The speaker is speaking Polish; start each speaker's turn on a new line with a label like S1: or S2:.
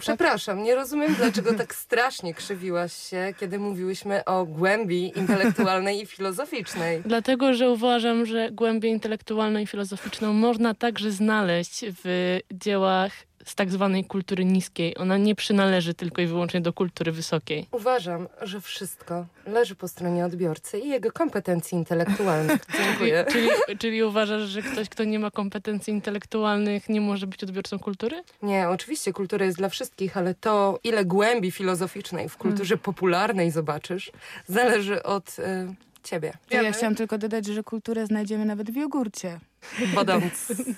S1: Przepraszam, nie rozumiem, dlaczego tak strasznie krzywiłaś się, kiedy mówiłyśmy o głębi intelektualnej i filozoficznej.
S2: Dlatego, że uważam, że głębię intelektualną i filozoficzną można także znaleźć w dziełach z tak zwanej kultury niskiej. Ona nie przynależy tylko i wyłącznie do kultury wysokiej.
S1: Uważam, że wszystko leży po stronie odbiorcy i jego kompetencji intelektualnych. Dziękuję.
S2: Czyli, czyli uważasz, że ktoś, kto nie ma kompetencji intelektualnych, nie może być odbiorcą kultury?
S1: Nie, oczywiście kultura jest dla wszystkich, ale to, ile głębi filozoficznej w kulturze popularnej zobaczysz, zależy od y, ciebie.
S3: Ja chciałam tylko dodać, że kulturę znajdziemy nawet w jogurcie.
S1: Badając.